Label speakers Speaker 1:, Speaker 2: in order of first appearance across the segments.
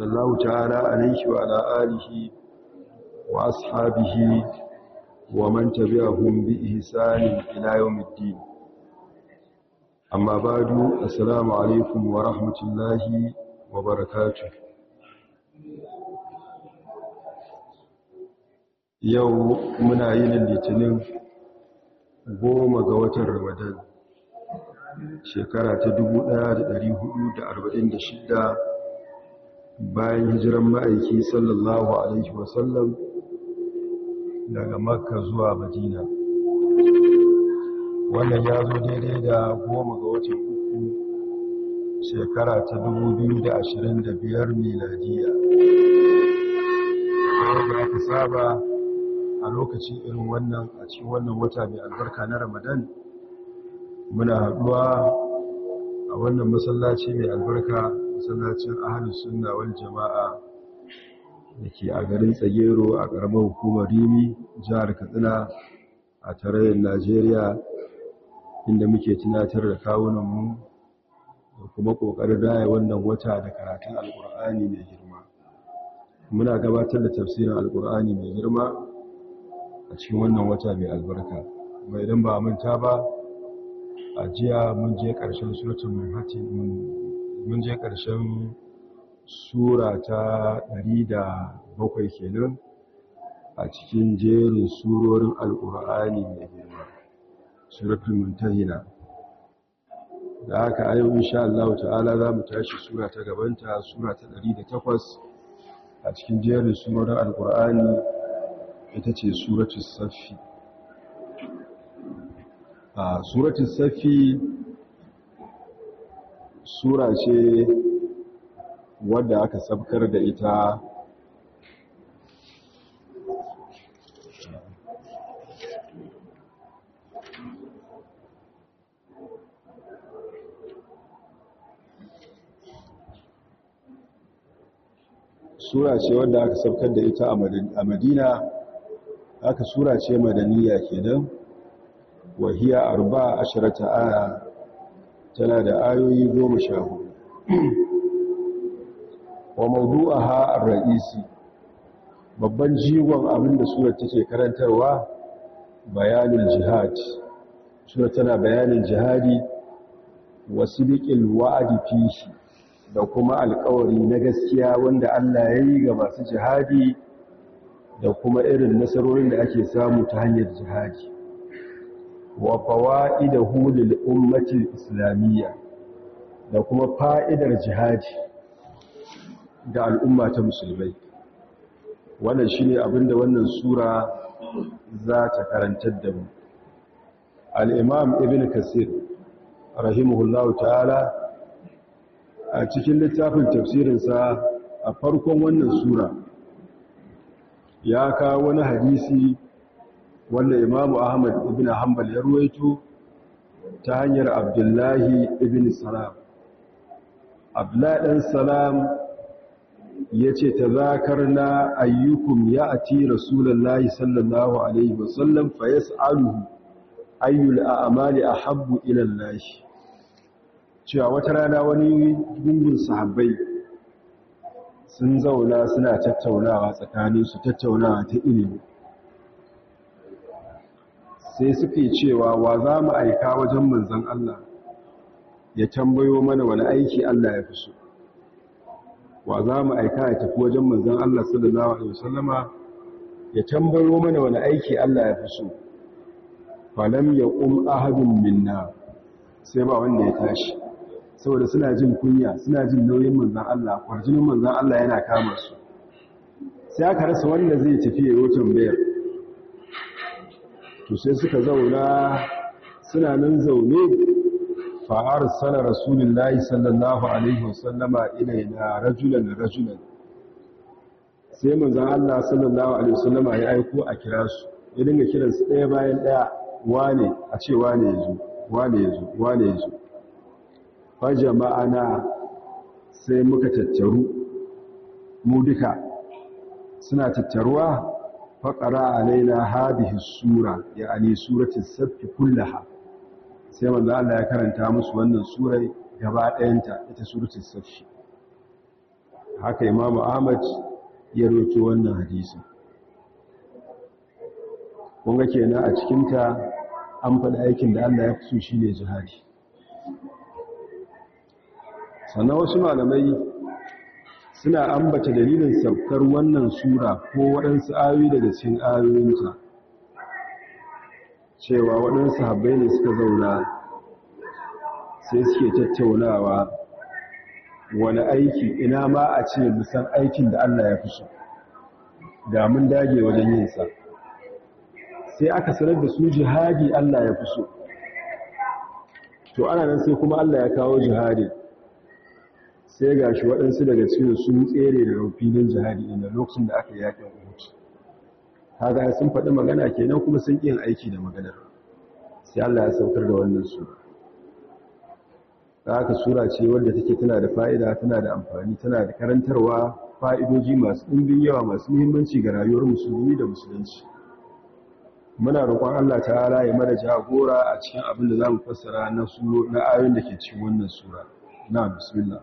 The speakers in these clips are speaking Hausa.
Speaker 1: sallallahu ta'ala alaihi wa ala alihi wa ashabihi wa man tabi'ahum bi ihsanin ila yawmiddin. Amma ba'du assalamu alaikum wa rahmatullahi wa barakatuh. Yau muna yin litinin goma ga watan ramadan shekara ta 1446 bayan hijiran ma'aiki sallallahu alaihi wasallam daga makka zuwa madina. Wannan ya zo daidai da goma ga watan uku shekara ta 2025 miladiya. Da aka saba a lokacin irin wannan a cikin wannan wata mai albarka na ramadan muna haɗuwa a wannan masallaci mai albarka masallacin ahalus sunna wal jama'a da ke a garin tsagero a ƙaramar hukumar rimi jihar katsina a tarayyar najeriya inda muke tunatar da kawunanmu da kuma ƙoƙarin raya wannan wata da karatun alƙur'ani mai girma. Muna gabatar da tafsirin alƙur'ani mai girma a cikin wannan wata mai albarka. Mai idan ba manta ba a jiya mun je ƙarshen suratun manhattan mun je ƙarshen sura ta 107 kenan a cikin jerin surorin alƙur'ani mai girma suratul muntahina. Da haka a yau insha Allah ta'ala za mu tashi sura ta gabanta sura ta 108 a cikin jerin surorin alƙur'ani ita ce suratul safi a suratul safi sura ce wadda aka sabkar da ita sura ce wadda aka sabkar da ita a madina. Aka sura ce madaniya kenan. Wahiya arba ashirata aya tana da ayoyi goma sha huɗu. Wa mawdu'aha ar-ra'isi babban jigon abin da surar take karantarwa bayanin jihad. Sura tana bayanin jihadi wasibiqil wa'di fihi da kuma alƙawari na gaskiya wanda Allah ya yi ga masu jihadi da kuma irin nasarorin da ake samu ta hanyar jihadi. Wa fawaidahu lil ummati islamiyya da kuma fa'idar jihadi ga al'umma ta musulmai. Wannan shine abin da wannan sura za ta karantar da mu. Al-imam ibn kasir rahimahullahu ta'ala a cikin littafin tafsirinsa a farkon wannan sura ya kawo wani hadisi wanda imamu ahmad ibn hanbal ya ruwaito ta hanyar abdullahi ibn salam. Abdullahi ɗan salam ya ce ta zakar na ayyukum ya ati rasulallah sallallahu alaihi wasallam fa ya sa'aluhu ayyul a'amali a habbu ilallahi cewa wata rana wani gungun sahabbai sun zauna suna tattaunawa tsakaninsu tattaunawa ta ilimi. Sai suke cewa wa za mu aika wajen manzan Allah ya tambayo mana wani aiki Allah ya fi so? Wa za mu aika ya tafi wajen manzan Allah sallallahu alaihi wasallama ya tambayo mana wani aiki Allah ya fi so? Falam ya qum ahadun minna. Sai ba wanda ya tashi. Saboda suna jin kunya suna jin nauyin manzan Allah kwarjinin manzan Allah yana kama su. Sai aka rasa wanda zai tafi ya yi tambayar. To sai suka zauna suna nan zaune. Fa'ar sana rasulullahi sallallahu alaihi wasallama ilaina rajulan rajulan. Sai manzan Allah sallallahu alaihi wasallama ya aiko a kira su. Ya dinga kiransu ɗaya bayan ɗaya wane? A ce wane ya zo? Wane ya zo? Wane ya zo? Fa jama'ana sai muka tattaru mu duka suna tattaruwa. Faƙara alaina hadihi sura ya ani suratul safi kullaha. Sai manzo Allah ya karanta musu wannan surai gaba ɗayanta ita suratul safi haka imamu ahmad ya roki wannan hadisi. Kunga kenan a cikinta an faɗi aikin da Allah ya fi so shi ne jihadi. Sannan wasu malamai suna ambata dalilin saukar wannan sura ko waɗansu ayoyi daga cikin ayoyinta. Cewa waɗansu habbai ne suka zauna sai suke tattaunawa wani aiki ina ma a ce musan aikin da Allah ya so? Da mun dage wajen yinsa sai aka sanar da su jihadi Allah ya so. To ana nan sai kuma Allah ya kawo jihadi. Sai ga shi waɗansu daga cikin sun tsere da filin jihadi inda lokacin da aka yaƙin Uhud. Kaga sun faɗi magana kenan kuma sun ƙin aiki da maganar. Sai Allah ya saukar da wannan sura. Haka sura ce wadda take tana da fa'ida tana da amfani tana da karantarwa fa'idoji masu ɗimbin yawa masu muhimmanci ga rayuwar musulmi da musulunci. Muna roƙon Allah ta'ala ya mana jagora a cikin abin da za mu fassara na na ayoyin da ke cikin wannan sura. Na bismillah.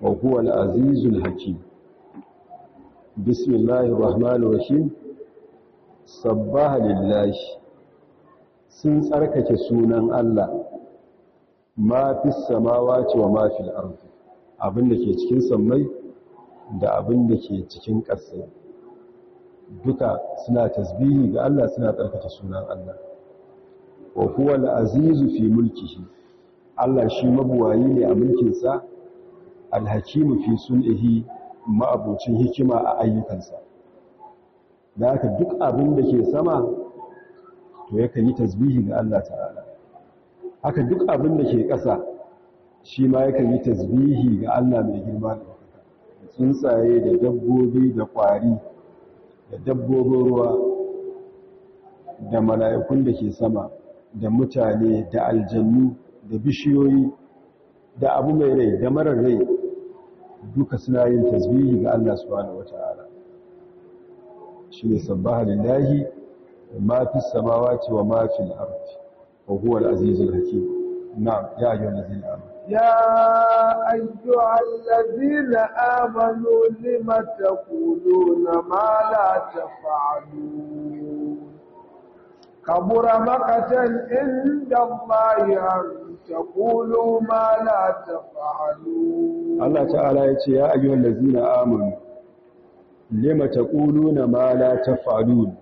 Speaker 1: wa huwa al-azizul hakim. Bismillahir rahmanir rahim sabbaha lillahi. Sun tsarkake sunan Allah. Ma fis samawati wa ma fil abin da ke cikin sammai da abin da ke cikin ƙasa duka suna tasbihi ga Allah suna tsarkake sunan Allah. Wa huwa al-azizu fi mulkihi. Allah shi mabuwayi ne a mulkinsa. Al-hakimu fi sun'ihi ma'abucin hikima a ayyukansa. Da haka duk abin da ke sama to yakan yi tasbihi ga Allah ta'ala. Haka duk abin da ke ƙasa shi ma yakan yi tasbihi ga Allah mai girma da tsuntsaye da dabbobi da ƙwari da dabbobin ruwa da mala'ikun da ke sama da mutane da aljannu da bishiyoyi da abu mai rai da marar rai duka suna yin tasbihi ga Allah subhanahu wata'ala. Shi ne sabbaha lillahi ma fi samawati wa ma fi al-ardi wa huwa al-azizul hakim. Na'am ya ayyuhal ladzina amanu.
Speaker 2: Ya ayyuhal ladzina amanu lima taquluna ma la taf'alun. Kabura maqatan inda Allah تقولوا ما لا تفعلون
Speaker 1: الله تعالى يقول يا أيها الذين آمنوا لم تقولون ما لا تفعلون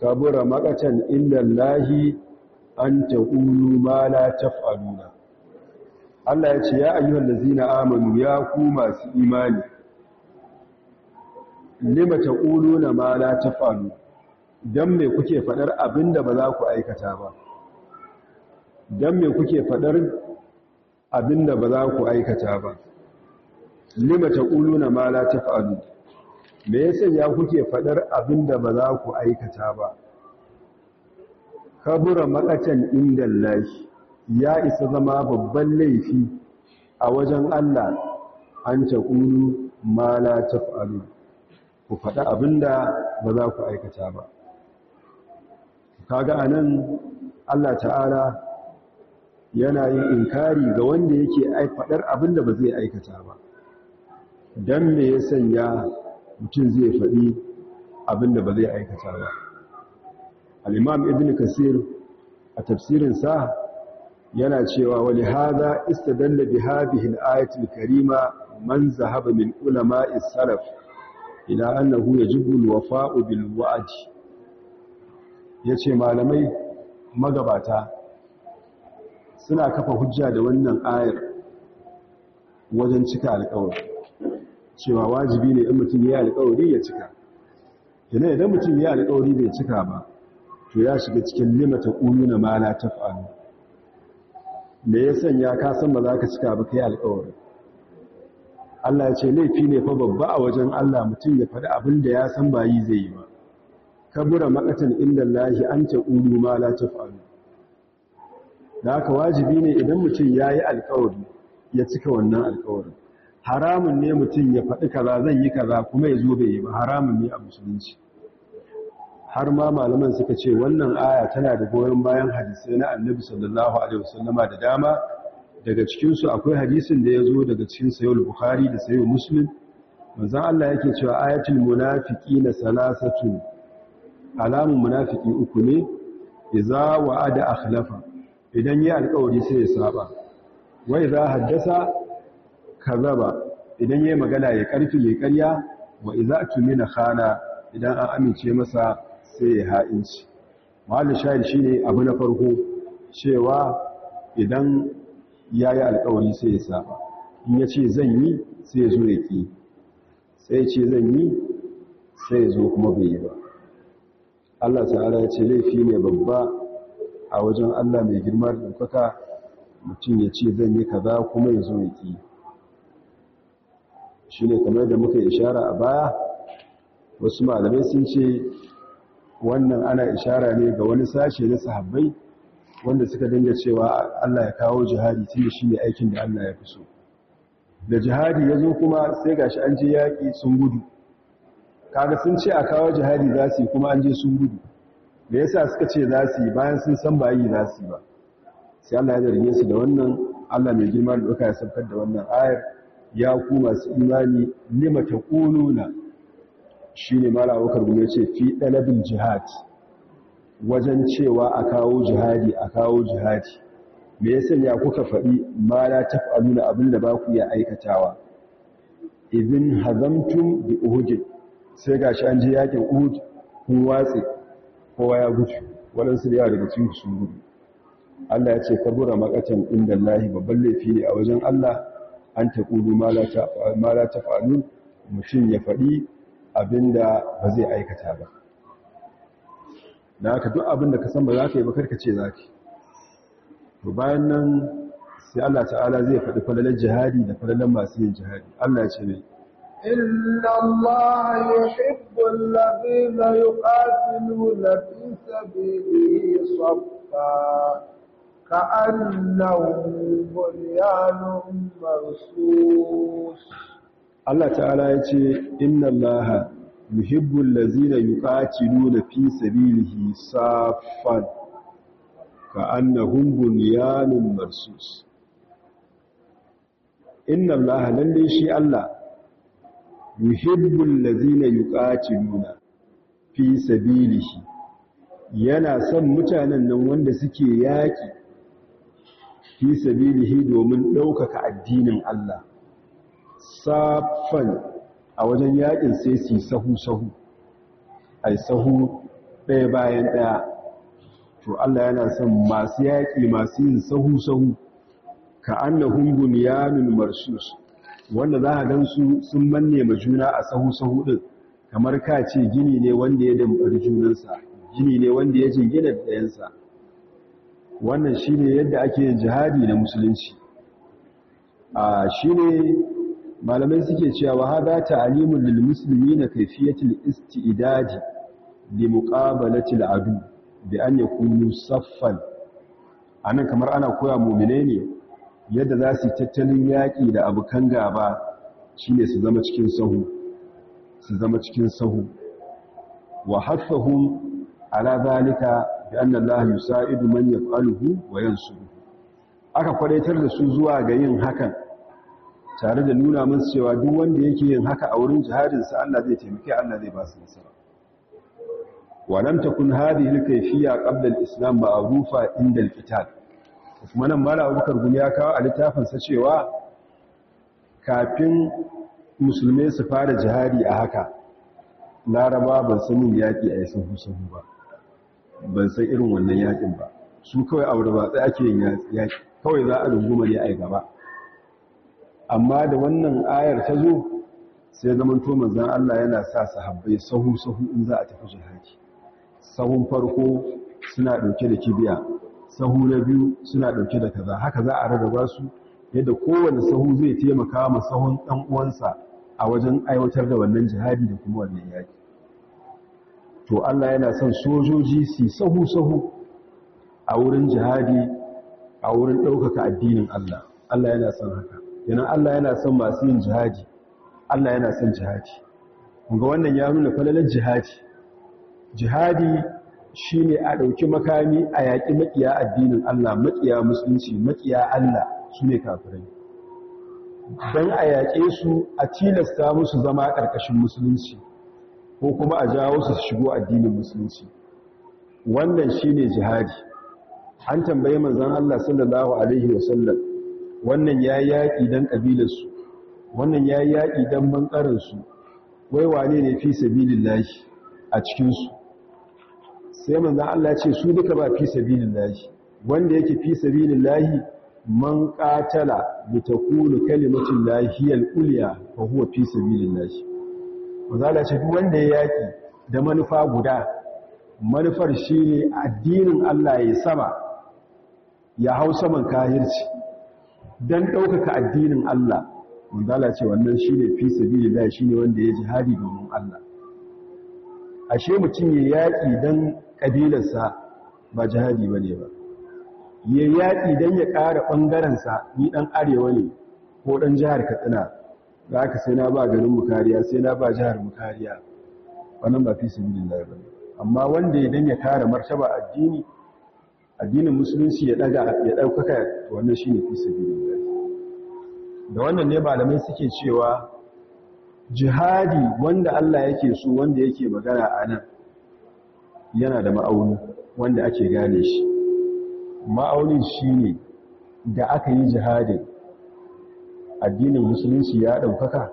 Speaker 1: كبر مقتا عند الله أن taqulu ma la taf'aluna Allah ya ce ya ayyuhal ladzina amanu ya ku masu imani lima taquluna ma la taf'alu dan me kuke fadar abinda ba za ku aikata ba dan me kuke fadar abin da ba za ku aikata ba? Lima taquluna ma la taf'alu. Me yasa ya kuke fadar abin da ba za ku aikata ba? Kabura makatan indallahi ya isa zama babban laifi a wajen Allah. An ta ƙulu ma la taf'alu. Ku faɗa abin da ba za ku aikata ba. Kaga a nan Allah ta'ala yana yin inkari ga wanda yake faɗar abin da ba zai aikata ba. Dan me ya sanya mutum zai faɗi abin da ba zai aikata ba? Al-imam ibn kasir a tafsirinsa yana cewa wani haza istadalla bi hadhihi al-ayati karima man zahaba min ulama'is salaf ila annahu yajibu al-wafa'u bil wa'd ya ce malamai magabata suna kafa hujja da wannan ayar wajen cika alƙawari. Cewa wajibi ne in mutum ya alƙawari ya cika. Kenan idan mutum ya alƙawari bai cika ba to ya shiga cikin limata quluna ma la taf'alu. Me ya sanya ka san ba za ka cika ba kai alƙawari? Allah ya ce laifi ne fa babba a wajen Allah mutum ya faɗi abin da ya san ba yi zai yi ba. Kabura makatan inda lahi an ta ƙulu ma la taf'alu. Da haka wajibi ne idan mutum ya yi alkawari ya cika wannan alkawarin. Haramun ne mutum ya faɗi kaza zan yi kaza kuma ya zo bai yi ba. Haramun ne a musulunci. Har ma malaman suka ce wannan aya tana da goyon bayan hadisai na annabi sallallahu alaihi wasallama da dama. Daga cikinsu akwai hadisin da ya zo daga cikin sayul bukhari da sayul muslim. Manzon Allah yake cewa ayatul munafiqina salasatun. Alamun munafiki uku ne. Idza wa'ada akhlafa. Idan yi alƙawari sai ya saba. Wa idza haddasa? Kazaba. Idan yayi magana ya ƙarfi ya ƙarya wa idza tumina khana idan an amince masa sai ya ha'inci. Mahallin shahid shine abu na farko cewa idan yayi alƙawari sai ya saba. In ya ce zan yi sai ya zo ya ki sai ya ce zan yi sai ya zo kuma bai yi ba. Allah ta'ala ya ce laifi ne babba a wajen Allah mai girma da ɗaukaka mutum ya ce zan yi kaza kuma ya zo ya ƙi. Shi ne kamar da muka ishara a baya wasu malamai sun ce wannan ana ishara ne ga wani sashe na sahabbai wanda suka dinga cewa Allah ya kawo jihadi tun da shi ne aikin da Allah ya fi so. Da jihadi ya zo kuma sai gashi an je yaƙi sun gudu. Kaga sun ce a kawo jihadi za su yi kuma an je sun gudu. Da yasa suka ce za su yi bayan sun san ba yi za su ba? Sai Allah ya zarge su da wannan Allah mai girma da duka ya saukar da wannan ayar ya ku masu imani lima taquluna? Shine mala waƙar gume ce fi dalabin jihad wajen cewa a kawo jihadi a kawo jihadi. Me ya kuka faɗi ma la taf'aluna abin da ba ku iya aikatawa. Idin hazamtum bi uhud sai gashi an je yaƙin uhud kun watsi kowa ya gudu waɗansu da yawa daga cikin sun gudu. Allah ya ce kabura makatan inda Allahi babban laifi ne a wajen Allah an ta ƙudu ma la ta faru mutum ya faɗi abin da ba zai aikata ba. Da haka duk abin da ka san ba za ka yi ba kar ka ce za ka to bayan nan sai Allah ta'ala zai faɗi falalar jihadi da falalar masu yin jihadi. Allah ya ce ne
Speaker 2: إن الله يحب الذين يقاتلون في سبيله صفا كأنهم بنيان مرصوص
Speaker 1: Allah ta'ala ya ce inna Allah yuhibbul ladzina yuqatiluna fi sabilihi saffan ka'annahum bunyanun marsus inna Allah lalle shi Allah yuhibbul ladzina yuqatiluna fi sabilihi. Yana son mutanen nan wanda suke yaki fi sabilihi domin ɗaukaka addinin Allah. Safan a wajen yaƙin sai su sahu sahu ai sahu ɗaya bayan ɗaya. To Allah yana son masu yaƙi masu yin sahu sahu. Ka annahum bunyanun marsus. Wanda za a gan su sun manne ma juna a sahu-sahu ɗin kamar ka ce gini ne wanda ya dambar junansa gini ne wanda ya jingina ɗayansa. Wannan shi ne yadda ake yin jihadi na musulunci. A shi ne malamai suke cewa haɗa ta'alimun lil musulmi na kaifiyatul isti'idadi li muqabalatil adu bi an yakunu saffan. Anan kamar ana koya mu'mine ne yadda za su tattalin yaƙi da abokan gaba shi ne su zama cikin sahu su zama cikin sahu. Wa haffahum ala zalika bi anna Allah yusaidu man yaf'aluhu wa yansuru aka kwadaitar da su zuwa ga yin hakan tare da nuna musu cewa duk wanda yake yin haka a wurin jihadin sa Allah zai taimake Allah zai ba su nasara. Wa lam takun hadhihi al-kayfiyya qabla al-islam ma'rufa inda al-qital. Kuma nan abubakar gumi ya kawo a littafinsa cewa kafin musulmai su fara jihadi a haka laraba ban san yin yaƙi a yasin husahu ba. Ban san irin wannan yaƙin ba. Su kawai aure ba tsaye ake yin yaƙi. Kawai za a runguma ne a gaba. Amma da wannan ayar ta zo sai zaman to manzan Allah yana sa sahabbai sahu-sahu in za a tafi jihadi. Sahun farko suna ɗauke da kibiya. Sahu na biyu suna ɗauke da kaza. Haka za a rarraba su yadda kowane sahu zai taimaka ma sahun ɗan uwansa a wajen aiwatar da wannan jihadi da kuma wannan yaki to Allah yana son sojoji su sahu sahu a wurin jihadi a wurin ɗaukaka addinin Allah. Allah yana son haka. Yana Allah yana son masu yin jihadi. Allah yana son jihadi. Ga wannan ya nuna falalar jihadi. Jihadi shine a ɗauki makami a yaƙi maƙiya addinin Allah maƙiya musulunci maƙiya Allah su ne kafirai. Don a yaƙe su a tilasta musu zama ƙarƙashin musulunci ko kuma a jawo su shigo addinin musulunci. Wannan shine jihadi. An tambaye manzon Allah sallallahu alaihi wasallam wannan ya yaƙi dan kabilarsu wannan ya yaƙi dan bankaran su? Wai wane ne fi sabilillahi a cikin su? Sai manzon Allah ce su duka ba fi sabilillahi. Wanda yake fi sabilillahi man qatala bi takunu kalimatullahi al-ulya fa huwa fi sabilillahi. Manzon ce duk wanda ya yaƙi da manufa guda manufar shine addinin Allah ya sama ya hau saman kahirci. Don ɗaukaka addinin Allah manzala ce wannan shi ne fi sabili shi ne wanda ya jihadi domin Allah. Ashe mutum ya yaƙi don ƙabilarsa ba jihadi ba ne ba. Ya yaƙi don ya ƙara ɓangarensa ni ɗan arewa ne ko ɗan jihar katsina da aka sai na ba garin mu kariya sai na ba jihar mu kariya. Wannan ba fi sabili ba amma wanda ya don ya kare martaba addini addinin musulunci ya daga ya ɗaukaka wannan shine fi sabilillah da wannan ne malamai suke cewa jihadi wanda Allah yake so wanda yake magana a nan yana da ma'auni wanda ake gane shi. Ma'aunin shine da aka yi jihadin addinin musulunci ya ɗaukaka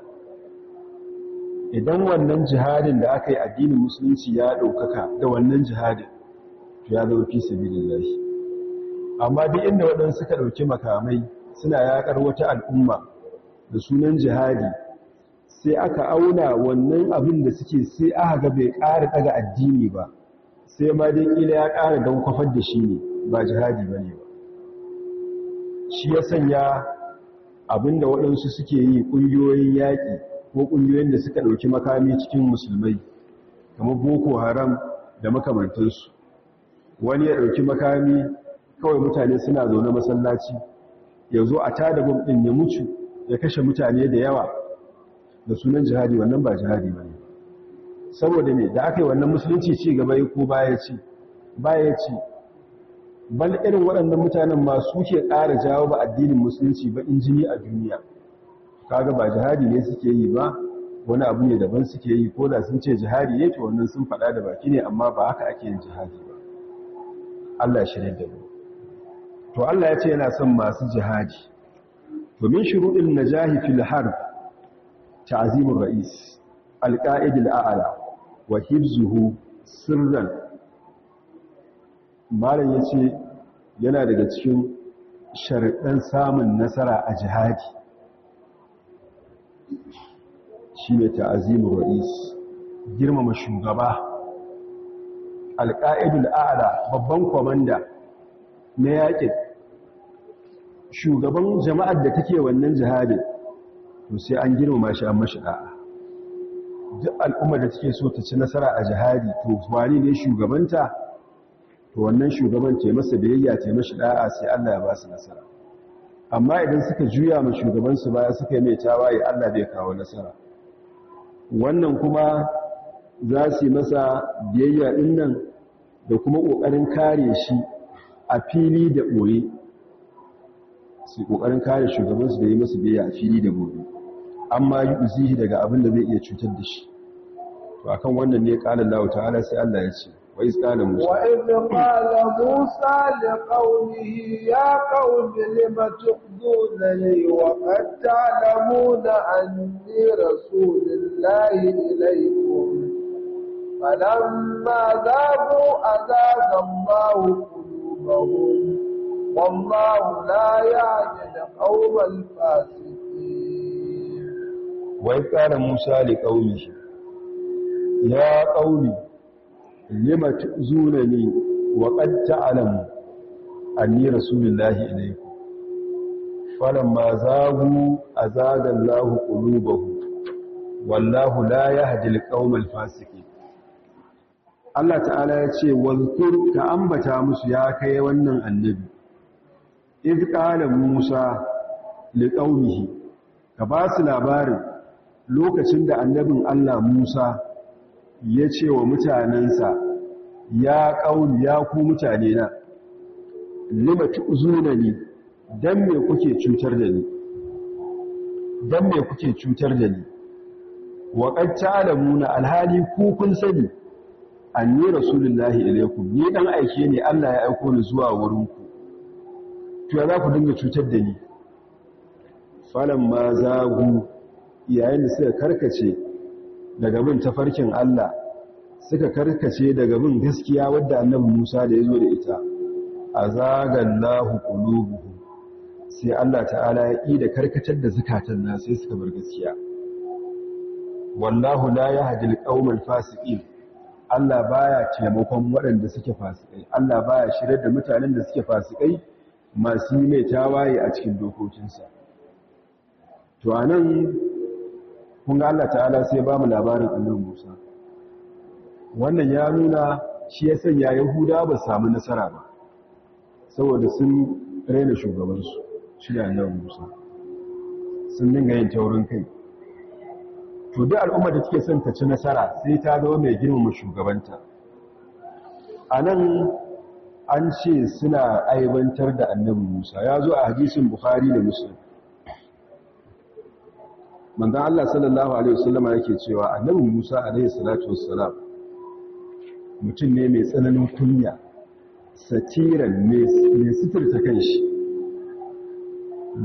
Speaker 1: idan wannan jihadin da aka yi addinin musulunci ya ɗaukaka da wannan jihadin ya zama fi sabilillahi. Amma duk inda waɗansu suka ɗauki makamai suna yaƙar wata al'umma da sunan jihadi sai aka auna wannan abin da suke sai aka ga bai ƙara ɗaga addini ba sai ma dai ƙila ya ƙara don kwafar da shi ne ba jihadi ba ne ba. Shi ya sanya abin da waɗansu suke yi ƙungiyoyin yaƙi ko ƙungiyoyin da suka ɗauki makami cikin musulmai kamar boko haram da makamantansu. Wani ya ɗauki makami kawai mutane suna zaune masallaci ya zo a tada bom ɗin ya mutu ya kashe mutane da yawa. Da sunan jihadi wannan ba jihadi ba ne. Saboda ne da aka yi wannan musulunci ci gaba ya ko baya ci? Baya ci. Bal irin waɗannan mutanen masu ke ƙara jawo ba addinin musulunci ba in jini a duniya. Kaga ba jihadi ne suke yi ba wani abu ne daban suke yi. Ko da sun ce jihadi ne to wannan sun faɗa da baki ne amma ba haka ake yin jihadi ba. Allah ya shirye da mu. To Allah ya ce yana son masu jihadi. To min shuruɗin najahi fil harb ta'zimur ra'is alqa'id al'ala wa hifzuhu sirran. Malam ya ce yana daga cikin sharaɗin samun nasara a jihadi. Shine ta'zimur ra'is girmama shugaba. Alqa'idul a'la babban komanda na yaƙin shugaban jama'ar da take wannan jihadin to sai an girmama shi an mashi da'a. Duk al'ummar da take so ta ci nasara a jihadi to wani ne shugabanta to wannan shugaban ce masa biyayya ce mashi da'a sai Allah ya ba su nasara. Amma idan suka juya ma shugaban su baya suka yi mai tawaye Allah bai kawo nasara. Wannan kuma za su yi masa biyayya ɗin nan da kuma ƙoƙarin kare shi a fili da ɓoye. Su ƙoƙarin kare shugabansu da yi masu biya a fili da gobe amma yi uzihi daga abin da zai iya cutar da shi. To akan wannan ne ƙalar Allah ta'ala sai Allah ya ce wa iz qala musa.
Speaker 2: Wa iz qala musa li qaumihi ya qaumi lima tuqduna li wa qad ta'lamuna anni rasulullahi ilaykum? Falamma zaqu azaba Allah qulubahum wallahu la ya'lamu qawmal fasiqin
Speaker 1: wai ƙara musa li ƙauni ya ƙauni lima zuna ne wa ƙanta alamu anni rasulullahi ilaiku falon ma zagu a zagan lahu ƙulubahu wallahu la ya hajjil ƙaunar fasiki Allah ta'ala ya ce wazkur ka ambata musu ya kai wannan annabi. Iz qala musa liqaumihi ka ba su labarin lokacin da annabin Allah Musa ya ce wa mutanensa ya qauli ya ku mutane na lima tu'zunani dan me kuke cutar da ni? Dan me kuke cutar da ni? Wa qad alhali ku kun sani anni rasulullahi ilaykum ni dan aike ne Allah ya aiko ni zuwa wurinku. To za ku dinga cutar da ni? Ma zagu yayin da suka karkace daga bin tafarkin Allah suka karkace daga bin gaskiya wadda annabi Musa da ya zo da ita azagallahu qulubuhum. Sai Allah ta'ala ya yi da karkatar da zakatan na sai suka bar gaskiya. Wallahu la yahdi al fasiqin Allah baya taimakon waɗanda suke fasikai. Allah baya shirye da mutanen da suke fasikai masu yi mai tawaye a cikin dokokinsa. To a nan kun ga Allah ta'ala sai ba mu labarin annabi Musa. Wannan ya nuna shi ya sanya Yahuda ba samu nasara ba saboda sun raina shugabansu shi da annabi Musa. Sun dinga yin taurin kai. To duk al'ummar da take son ta ci nasara sai ta zama mai girmama shugabanta. A nan an ce suna aibantar da annabi musa. Ya zo a hadisin bukhari da muslim. Manzan allah sallallahu alaihi wasallama yake cewa annabi musa alaihi salatu wassalam mutum ne mai tsananin kunya satiran mai kan shi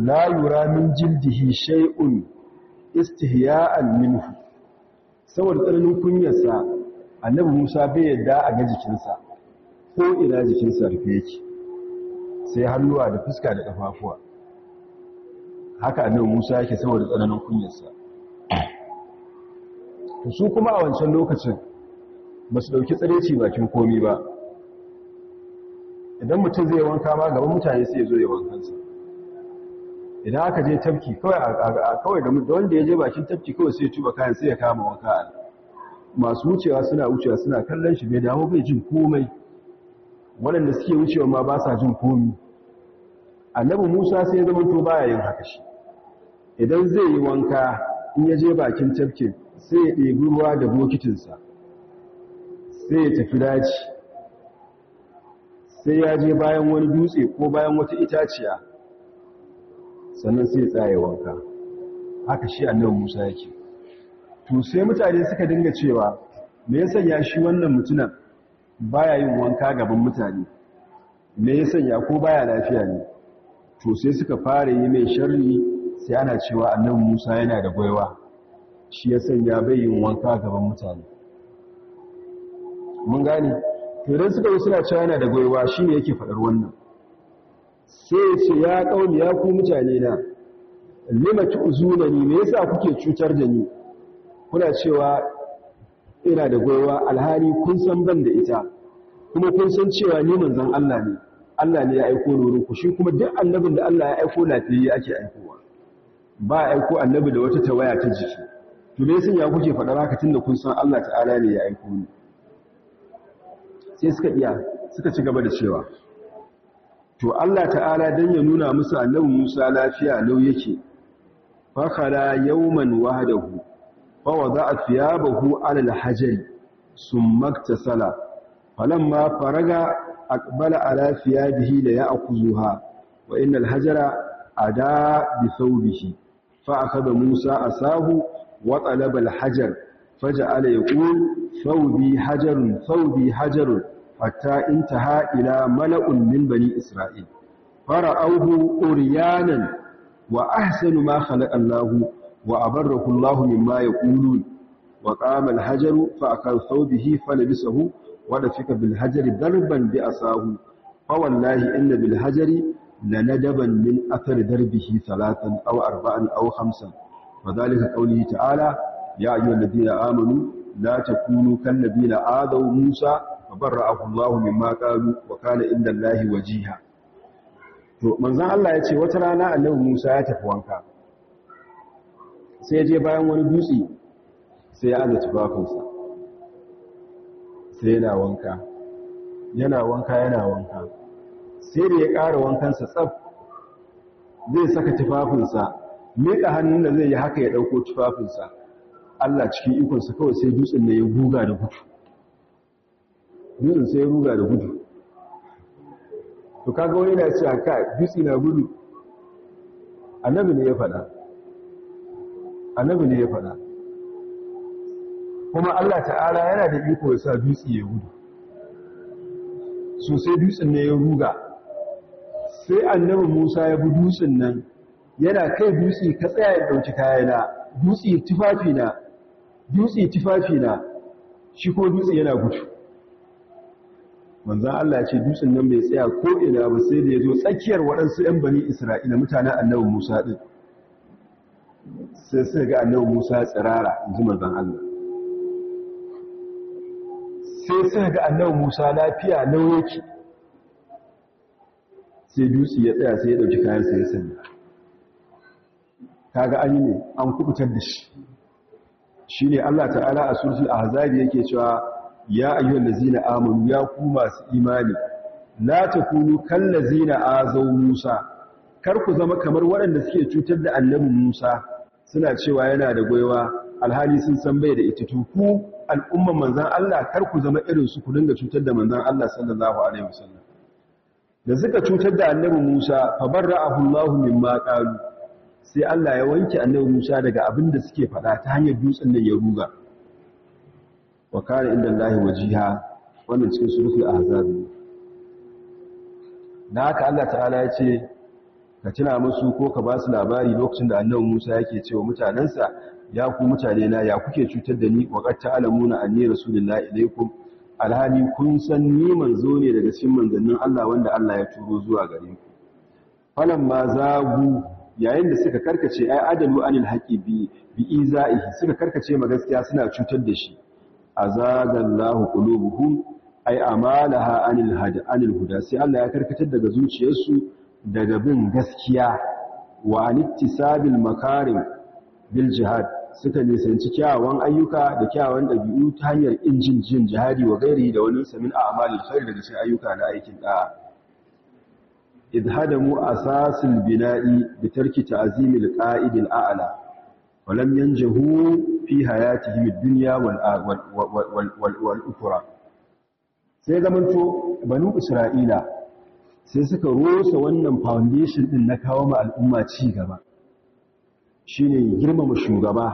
Speaker 1: la yura min jildihi shay'un istihya'an minhu. Saboda tsananin kunyarsa annabi Musa bai yadda a ga jikinsa ko ina jikinsa rufe yake sai hannuwa da fuska da kafafuwa haka annabi Musa yake saboda tsananin kunyarsa. To su kuma a wancan lokacin ba su ɗauki tsareci bakin komi ba. Idan mutum zai wanka ma gaban mutane sai ya zo ya wankansa. Idan aka je tafki kawai da wanda ya je bakin tafki kawai sai ya tuba kayan sai ya kama wanka. Masu wucewa suna wucewa suna kallon shi bai damu bai jin komai. Waɗanda suke wucewa ma ba sa jin komi. Annabi musa sai ya zama to baya yin haka shi. Idan zai yi wanka in ya je bakin tafkin sai ya ɗebi ruwa da bokitinsa. Sai ya tafi daji. Sai ya je bayan wani dutse ko bayan wata itaciya. Sannan sai tsaye wanka. Haka shi annabi Musa yake. To sai mutane suka dinga cewa me ya sanya shi wannan mutunan baya yin wanka gaban mutane? Me ya sanya ko baya lafiya ne? To sai suka fara yi mai sharri sai ana cewa annabi Musa yana da gwaiwa shi ya sanya bai yin wanka gaban mutane. Mun gane? To idan suka yi suna cewa yana da gwaiwa shine yake faɗar wannan. Sai ce ya kauni ya ku mutane na lima tu'zunani me yasa kuke cutar da ni? Kuna cewa ina da goyawa alhali kun san ban da ita kuma kun san cewa ni manzon Allah ne. Allah ne ya aiko ni ku shi kuma duk annabin da Allah ya aiko lafiya ake aikowa. Ba aiko annabi da wata tawaya ta jiki. To me yasa ya kuke faɗa haka tunda kun san Allah ta'ala ne ya aiko ni? Sai suka iya suka ci gaba da cewa to Allah ta'ala dan ya nuna musu annabi Musa lafiya lau yake fa khala yawman wahdahu fa wada'a thiyabahu 'ala al-hajar summa iktasala falamma faraga aqbala 'ala thiyabihi la ya'khuzuha wa innal hajara ada bi thawbihi. Fa akhadha Musa asahu wa talaba al-hajar faja'ala yaqul thawbi hajarun thawbi hajarun hatta intaha ila mala'un min bani isra'il fara'auhu uryanan wa ahsanu ma khalaqa Allahu wa abarrahu Allahu mimma yaqulun wa qama al-hajaru fa akal thawbihi falabisahu wa min athari darbihi thalathan aw arba'an aw khamsan fadhalika qawlihi ta'ala ya ayyuhalladhina amanu la takunu kal ladina adaw Musa fabarra'ahu Allah mimma qalu wa kana inda Allah wajiha to manzan Allah ya ce wata rana annabi Musa ya tafi wanka. Sai ya je bayan wani dutse sai ya aza tufafinsa. Sai yana wanka. Yana wanka yana wanka. Sai da ya ƙara wankansa tsaf zai saka tufafinsa miƙa hannun da zai yi haka ya ɗauko tufafinsa. Allah cikin ikonsa kawai sai dutsen ne ya guga da gudu. Dutsen sai ya ruga da gudu. To kaga wani na cewa ka dutse na gudu. Annabi ne ya faɗa. Annabi ne ya faɗa. Kuma Allah ta'ala yana da iko ya sa dutse ya gudu. So sai dutsen ne ya ruga. Sai annabi Musa ya bi dutsen nan yana kai dutse ka tsaya ya ɗauki kayana. Dutse na dutse tufafi na shi ko dutse yana gudu. Manzan Allah ce dutsen nan bai tsaya ko ina ba sai da ya zo tsakiyar waɗansu 'yan bani Isra'ila mutanen annabi Musa ɗin. Sai sai ga annabi Musa tsirara in ji manzan Allah. Sai sai ga annabi Musa lafiya nauyoki sai dutse ya tsaya sai ya ɗauki kayan sai ya sanya. Kaga an yi ne an kuɓutar da shi. Shi ne Allah ta'ala a surtul ahzabi yake cewa ya ayyuhal ladzina amanu ya ku masu imani la takunu kal ladzina azaw Musa. Kar ku zama kamar waɗanda suke cutar da annabi Musa suna cewa yana da goyewa alhali sun san bai da ita. Ku al'umman manzon Allah kar ku zama irin su ku dinga cutar da manzon Allah sallallahu alaihi wasallam. Da suka cutar da annabi Musa fa barra'ahu Allahu mimma qalu. Sai Allah ya wanke annabi Musa daga abin da suke faɗa ta hanyar dutsen da ya ruga. Wa kana inda Allah wajiha wannan cikin suratul ahzab da haka Allah ta'ala ya ce ka tuna musu ko ka ba su labari lokacin da annabi Musa yake cewa mutanansa ya ku mutane na ya kuke cutar da ni? Wa qad ta'lamuna anni rasulullahi ilaykum. Alhali kun san ni manzo ne daga cikin manzannin Allah wanda Allah ya turo zuwa gare ku. Falamma zagu yayin da suka karkace ai adalu anil haqi bi bi izaihi suka karkace ma gaskiya suna cutar da shi. Azagallahu qulubuhum ai amalaha anil hada anil huda sai Allah ya karkatar daga zuciyarsu daga bin gaskiya. Wa anittisabil makarim bil jihad suka nisanci kyawawan ayyuka da kyawawan ɗabi'u ta hanyar injin jin jihadi wa gairi da wani samin a amalin khair daga cikin ayyuka na aikin da idhadamu asasil bina'i bi tarki ta'zimil qa'idil a'la wa lam yanjahu fi hayatihim ad-dunya wal wal wal ukhra. Sai zamanto banu isra'ila sai suka rusa wannan foundation din na kawo ma al'umma ci gaba. Shine girmama shugaba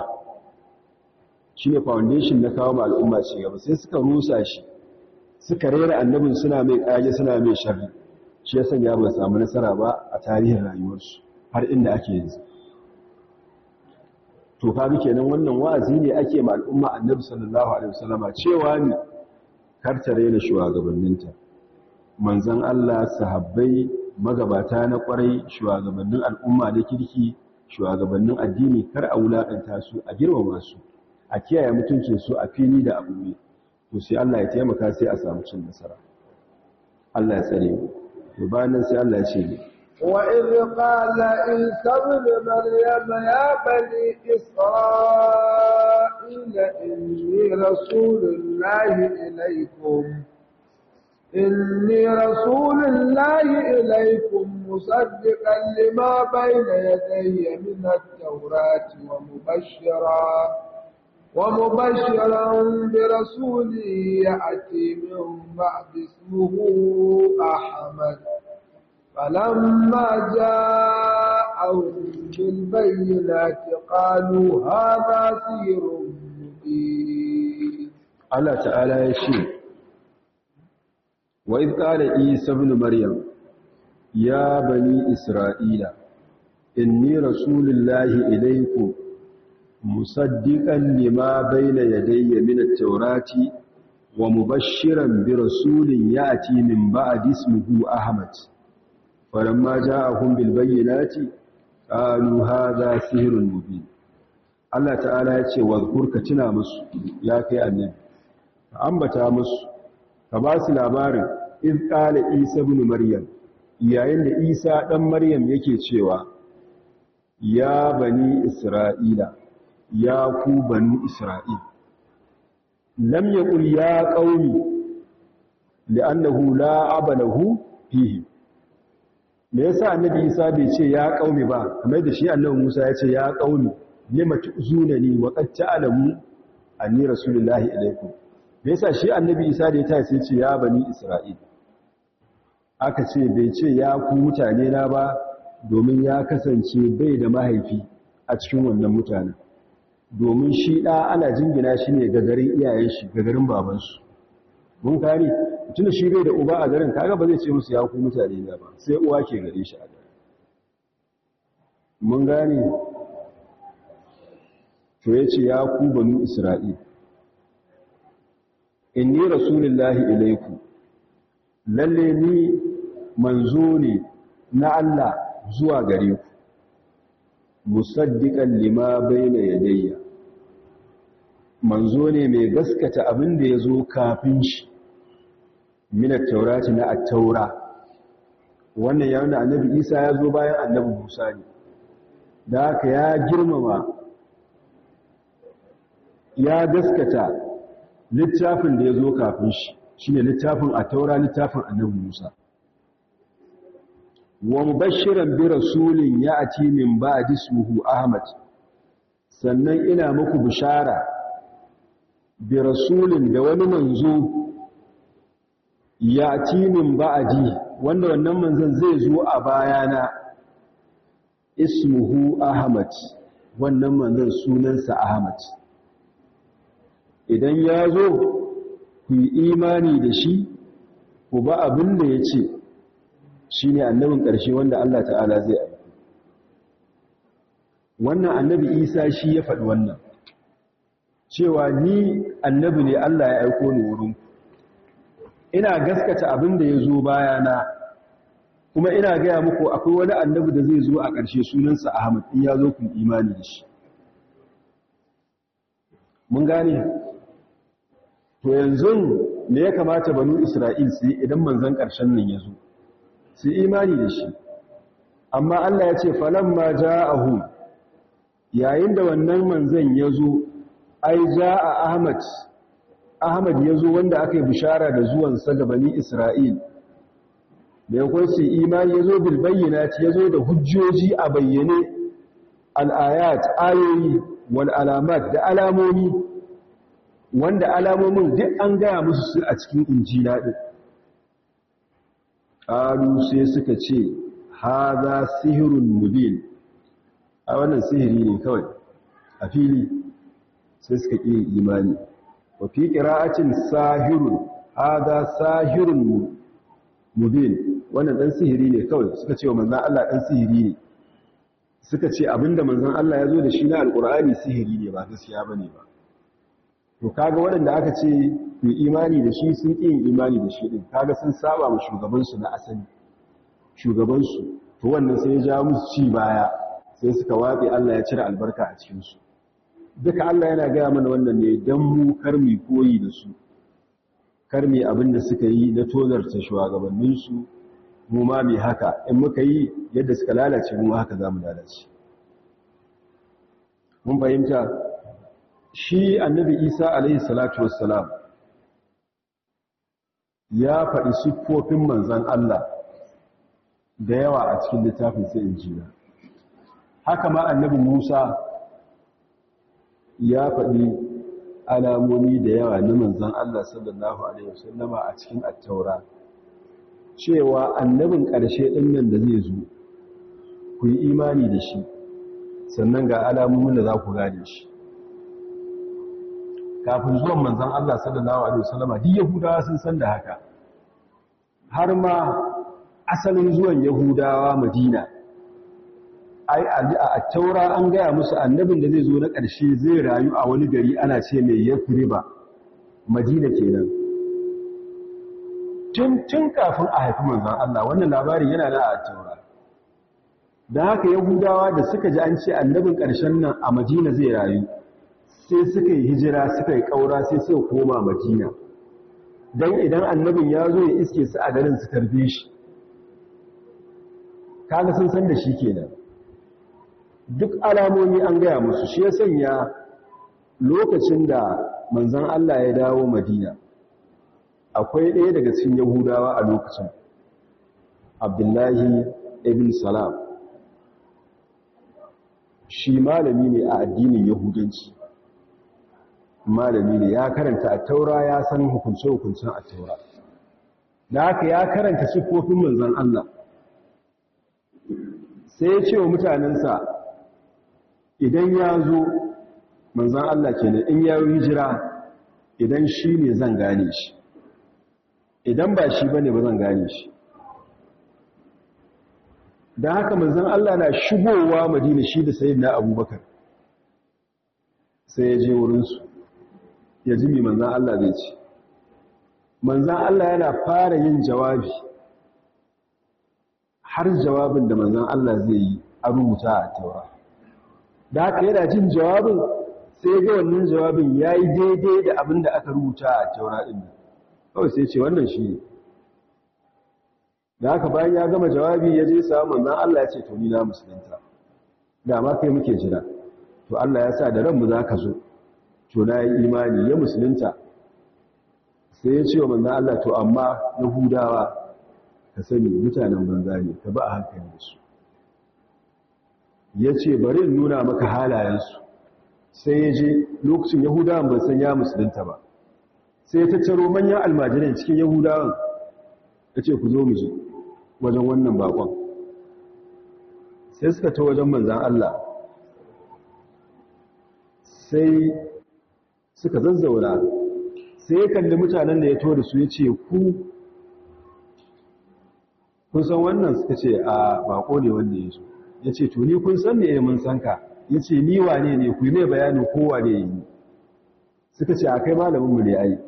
Speaker 1: shine foundation na kawo ma al'umma ci gaba sai suka rosa shi suka rera annabin suna mai kage suna mai sharri. Shi ya sanya ba samu nasara ba a tarihin rayuwarsu har inda ake yanzu. To kaga kenan wannan wa'azi ne ake ma al'umma annabi sallallahu alaihi wasallama cewa ne kartare na shugabanninta. Manzon Allah sahabbai magabata na ƙwarai shugabannin al'umma da kirki shugabannin addini kar a wulakanta su a girmama su a kiyaye mutuncin su a fili da abuwe to sai Allah ya taimaka sai a samu cin nasara Allah ya tsare mu to bayan sai Allah ya ce ni
Speaker 2: وإذ قال عيسى ابن مريم يا بني إسرائيل إني رسول الله إليكم إني رسول الله إليكم مصدقا لما بين يدي من التوراة ومبشرا ومبشرا برسول يأتي من بعد اسمه أحمد فلما جاءهم بالبينات قالوا هذا سير مبين
Speaker 1: Allah ta'ala ya ce wa idh qala isa ibn maryam ya bani isra'ila inni rasulullahi ilaykum musaddiqan lima bayna yadayya min at-taurati wa mubashshiran bi rasulin ya'ti min ba'di ismihi ahmad. Falamma ja'ahum bil bayyinati qalu hadha sihrun mubin. Allah ta'ala ya ce wa zkurka musu ya kai annabi ambata musu ka ba su labarin iz qala isa ibn maryam. Yayin da isa ɗan maryam yake cewa ya bani isra'ila ya ku bani isra'il. Lam yaqul ya qaumi li'annahu la abalahu fihi. Me yasa annabi isa bai ce ya qaumi ba? Kamar da shi annabi musa ya ce ya qaumi lima tu'zunani wa qad ta'lamu anni rasulullahi ilaykum. Me yasa shi annabi isa da ya ta sai ce ya bani isra'il. Aka ce bai ce ya ku mutane na ba domin ya kasance bai da mahaifi a cikin wannan mutanen. Domin shi ɗa ana jingina shi ne ga garin iyayen shi ga garin babansu. Mun kare tunda shi bai da uba a garin kaga ba zai ce musu ya ku mutane na ba. Sai uwa ke gare shi a garin. Mun gane? To ya ce ya ku banu isra'il. Inni rasulullahi ilaiku lalle ni manzo ne na Allah zuwa gare ku. Musaddiqan lima bayna yadayya. Manzo ne mai gaskata abin da ya zo kafin shi. Min at-taurati na at-taura. Wannan ya nuna annabi Isa ya zo bayan annabi Musa ne. Da haka ya girmama ya gaskata littafin da ya zo kafin shi shine littafin at-taura littafin annabi Musa. Wa mubashiran bi rasulin ya'ti min ba'di ismihi Ahmad. Sannan ina muku bishara bi rasulin da wani manzo ya'ti min ba'di wanda wannan manzon zai zo a bayana. Ismuhu Ahmad. Wannan manzon sunansa Ahmad. Idan ya zo ku yi imani da shi ku ba abin da ya ce. Shi ne annabin ƙarshe wanda Allah ta'ala zai aiki wannan annabi isa shi ya faɗi wannan. Cewa ni annabi ne Allah ya aiko ni wurin ina gaskata abin da ya zo bayana. Kuma ina gaya muku akwai wani annabi da zai zo a ƙarshe sunansa Ahmad in ya zo ku imani da shi. Mun gane? To yanzu me ya kamata banu Isra'il su yi idan manzon ƙarshen nan ya zo? Su imani da shi. Amma Allah ya ce falamma ja'ahu. Yayin da wannan manzon ya zo ai ja'a Ahmad Ahmad ya zo wanda aka yi bishara da zuwansa ga bani Isra'il. Da ya kwanci imani? Ya zo bilbayyanati ya zo da hujjoji a bayyane al'ayat ayoyi wal alamat da alamomi. Wanda alamomin duk an gaya musu su a cikin injila ɗin ƙalu sai suka ce ha za sihirun mubin. A wannan sihiri ne kawai a fili. Sai suka ƙi imani. Wa fi ƙira'acin sahirun ha za sahirun mubin. Wannan ɗan sihiri ne kawai suka ce wa manzan Allah ɗan sihiri ne. Suka ce abin da manzan Allah ya zo da shi na alƙur'ani sihiri ne ba gaskiya ba ne ba. To kaga waɗanda aka ce ku imani da shi sun ƙi imani da shi ɗin. Kaga sun saba wa shugabansu na asali shugabansu. To wannan sai ya ja musu ci baya sai suka watsi Allah ya cire albarka a cikinsu. Duka Allah yana gaya mana wannan ne don mu kar mu koyi da su kar mu abin da suka yi na tozarta shugabanninsu. Mu ma mai haka. In muka yi yadda suka lalace mu haka za mu lalace. Mun fahimta? Shi annabi isa alaihi salatu wassalam ya faɗi siffofin manzan Allah da yawa a cikin littafin sai injila. Haka ma annabi musa ya faɗi alamomi da yawa na manzan Allah sallallahu alaihi wasallama a cikin attaura cewa annabin ƙarshe ɗin nan da zai zo ku yi imani da shi sannan ga alamomin da za ku gane shi. Kafin zuwan manzan Allah sallallahu alaihi wasallama duk yahudawa sun san da haka. Har ma asalin zuwan yahudawa madina. Ai a taura an gaya musu annabin da zai zo na ƙarshe zai rayu a wani gari ana ce mai yafriba madina kenan. Tun tun kafin a haifi manzan Allah wannan labarin yana na a taura. Da haka yahudawa da suka ji an ce annabin ƙarshen nan a madina zai rayu. Sai suka yi hijira suka yi ƙaura sai suka koma madina. Don idan annabin ya zo ya iske su a garin su tarbe shi. Kaga sun san da shi kenan. Duk alamomi an gaya musu shi ya sanya lokacin da manzon Allah ya dawo Madina akwai ɗaya daga cikin Yahudawa a lokacin Abdullahi ibn Salam. Shi malami ne a addinin Yahudanci. Malami ne ya karanta a taura ya san hukunce-hukuncen a taura. Da haka ya karanta siffofin manzon Allah. Sai ya ce wa mutanensa idan ya zo manzan Allah kenan in ya yi hijira idan shi ne zan gane shi. Idan ba shi ba ne ba zan gane shi. Da haka manzan Allah na shigowa madina shi da sayi na abubakar. Sai ya je wurinsu. Ya ji mai manzan Allah zai ce. Manzan Allah yana fara yin jawabi. Har jawabin da manzan Allah zai yi a rubuta a taura. Da haka yana jin jawabin sai ga wannan jawabin ya yi daidai da abin da aka rubuta a taura ɗin kawai sai ce wannan shi ne. Da haka bayan ya gama jawabi ya je samun manzan Allah ya ce to ni na musulunta. Da ma kai muke jira. To Allah ya sa da ranmu za ka zo. To na yi imani ya musulunta. Sai ya ce wa manzan Allah to amma yahudawa ka sani mutanen banza ne ka ba a hankali da su. Ya ce bari in nuna maka halayensu. Sai ya je lokacin yahudawan ban san ya musulunta ba. Sai ya tattaro manyan almajirai cikin yahudawan ya ce ku zo mu je wajen wannan bakon sai suka ta wajen manzan Allah. Sai suka zazzauna. Sai ya kalli mutanen da ya to da su ya ce ku kun san wannan? Suka ce a bako ne wanda ya so ya ce to ni kun san ne mun san ka? Ya ce ni wane ne? Ku yi mai kowa ne yi. Suka ce a kai malaminmu ne ai.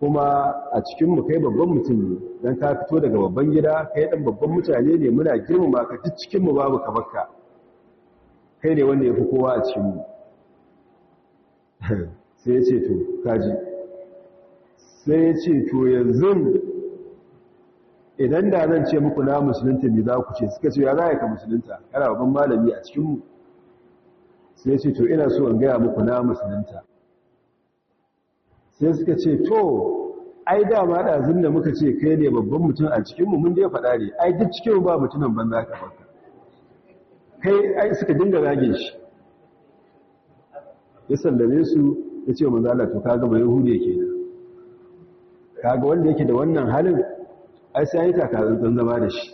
Speaker 1: Kuma a cikinmu kai babban mutum ne don ka fito daga babban gida kai ɗan babban mutane ne muna girmama ka duk cikinmu babu ka bakka kai ne wanda ya fi kowa a cikinmu sai ce to kaji sai ce to yanzu idan da zan ce muku na musulunta ne za ku ce? Suka ce ya za ka musulunta? Kana babban malami a cikinmu. Sai ce to ina so in gaya muku na musulunta. Sai suka ce to ai dama ɗazin da muka ce kai ne babban mutum a cikinmu mun dai faɗa ne. Ai duk cikinmu ba mutumin banza ka baka kai ai suka dinga zage shi. Ya sallame su ya ce manzo Allah to kaga ba yahude kenan kaga wanda yake da wannan halin ai sai yi takatsantsan zama da shi.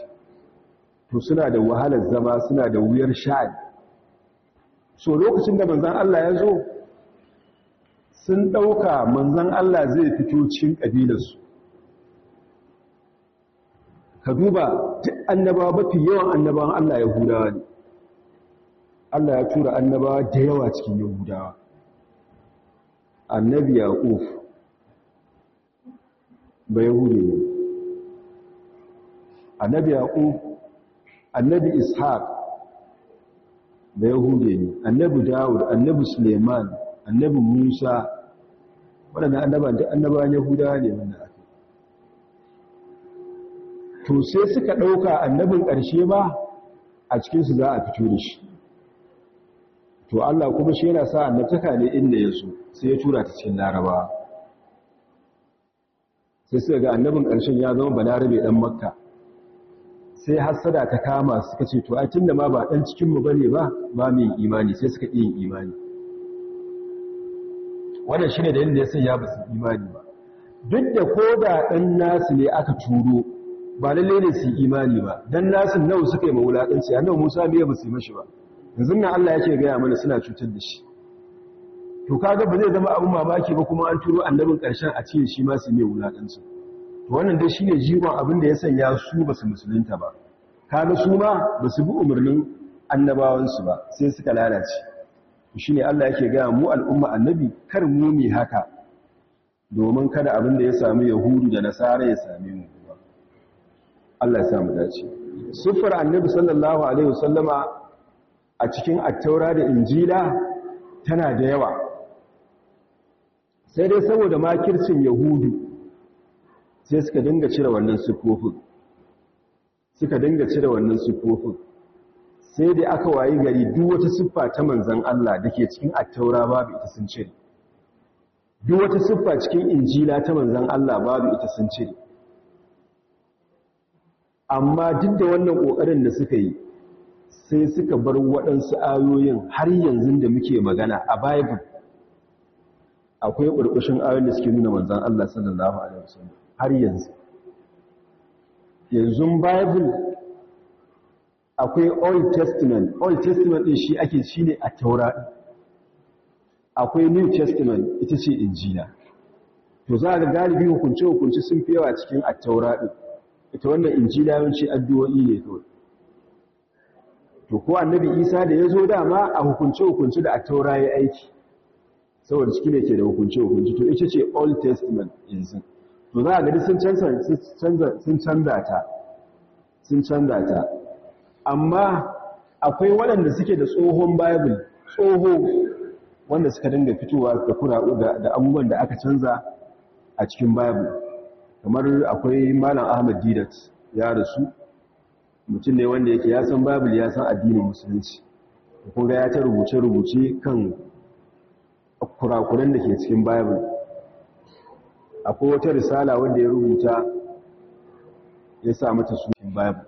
Speaker 1: To suna da wahalar zama suna da wuyar sha'ani. So lokacin da manzan Allah ya zo sun ɗauka manzan Allah zai fito cikin ƙabilarsu. Ka duba duk annabawa mafi yawan annabawan Allah yahudawa ne. Allah ya tura annabawa da yawa cikin yahudawa. Annabi yaquf ba yahudi ne. Annabi yaqub annabi ishaq da yahude ne. Annabi dawud annabi suleiman annabi musa. Waɗanda annaban da annabawan yahudawa ne wannan ake to sai suka ɗauka annabin ƙarshe ba a cikinsu za a fito da shi. To Allah kuma shi yana sa annabtaka ne inda ya so. Sai ya tura ta cikin laraba. Sai suka ga annabin ƙarshen ya zama balarabe ɗan makka. Sai hassada ta kama suka ce to a tunda ma ba dan cikin mu ba ne ba ba mu imani. Sai suka yi imani. Wannan shine da yanda ya sai ya ba su imani ba. Duk da koda dan nasu ne aka turo ba lalle ne su imani ba. Dan nasu nawa suka yi mawulakanci annabi Musa bai ba su yi mashi ba. Yanzu nan Allah yake ga ya mana suna cutar da shi. To kaga ba zai zama abun mamaki ba kuma an turo annabin ƙarshen a cikin shi ma su mai wulakanci wannan dai shine jigon abin da ya sanya su ba su musulunta ba. Kaga su ma ba su bi umarnin annabawansu ba sai suka lalace. Shine Allah yake ga mu al'umma annabi kar mu mi haka domin kada abin da ya sami yahudu da nasara ya same mu. Allah ya sa mu dace. Sufar annabi sallallahu alaihi wasallama a cikin attaura da injila tana da yawa. Sai dai saboda makircin yahudu sai suka dinga cire wannan siffofin. Suka dinga cire wannan siffofin. Sai dai aka wayi gari duk wata siffa ta manzan Allah da ke cikin attaura babu ita sun cire. Duk wata siffa cikin injila ta manzan Allah babu ita sun cire. Amma duk da wannan ƙoƙarin da suka yi sai suka bar waɗansu ayoyin har yanzu da muke magana a bible. Akwai ƙurƙushin ayoyin da suke nuna manzan Allah sallallahu alaihi wasallam har yanzu. Yanzu bible akwai old testament. Old testament din shi ake shine a taura akwai new testament ita ce injila. To za ga galibi hukunce hukunci sun fi yawa cikin at-taura din ita wannan injila yawanci addu'o'i ne kawai. To ko annabi isa da ya zo dama a hukunce hukunci da at-taura ya aiki. Saboda ciki ne ke da hukunce hukunci. To ita ce old testament yanzu. To za a gadi sun canza ta sun canza ta. Amma akwai waɗanda suke da tsohon bible tsoho wanda suka dinga fitowa da kura'u da abubuwan da aka canza a cikin bible. Kamar akwai malam ahmad didat ya rasu. Mutum ne wanda yake ya san bible ya san addinin musulunci. Kun ga ya ta rubuce-rubuce kan kurakuran da ke cikin bible. Akwai wata risala wanda ya rubuta ya sa mata sunan bible.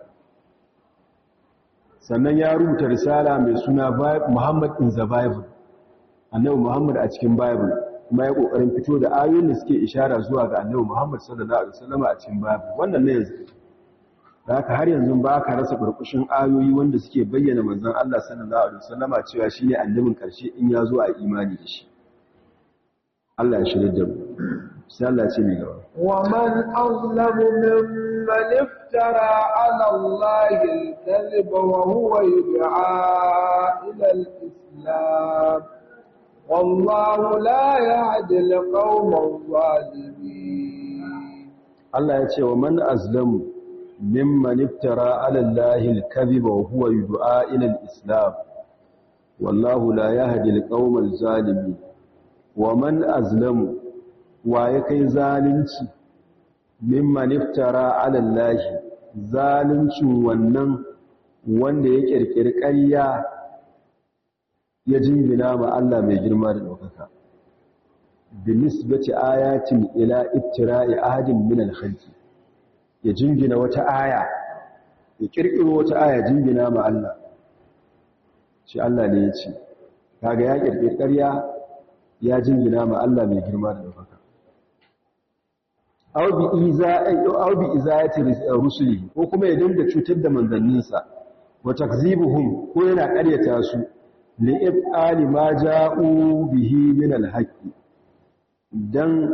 Speaker 1: Sannan ya rubuta risala mai suna muhammad in the bible annabi muhammad a cikin bible kuma ya ƙoƙarin fito da ayoyin da suke ishara zuwa ga annabi muhammad sallallahu alaihi wasallam a cikin bible. Wannan ne yanzu. Da haka har yanzu ba ka rasa burkushin ayoyi wanda suke bayyana manzon Allah sallallahu alaihi wasallama cewa shine annabin ƙarshe in ya zo a imani da shi. Allah ya shirye da mu. Sai Allah ya ce mai gaba.
Speaker 2: Wa man azlamu mimman iftara ala Allah al-kadhiba wa huwa yud'a ila al-islam. Wallahu la yahdi al-qawma adh-dhalimin
Speaker 1: Allah ya ce wa man azlamu mimman iftara ala Allah al-kadhiba wa huwa yud'a ila al-islam wallahu la yahdi al-qawma adh-dhalimin wa man azlamu wa ya kai zalunci mimman iftara ala Allah zaluncin wannan wanda ya kirkiri ƙarya ya jingina ma Allah mai girma da ɗaukaka. Bi nisbati ayatin ila iftira'i ahadin min al-khalqi ya jingina wata aya ya kirkiro wata aya jingina ma Allah. Shi Allah ne ya ce kaga ya kirkiri ƙarya ya jingina ma Allah mai girma da ɗaukaka. Aw bi izayati rusuli ko kuma ya dinga cutar da manzanninsa wa takzibuhum ko yana ƙaryata su li ibali ma ja'u bihi min al-haqqi dan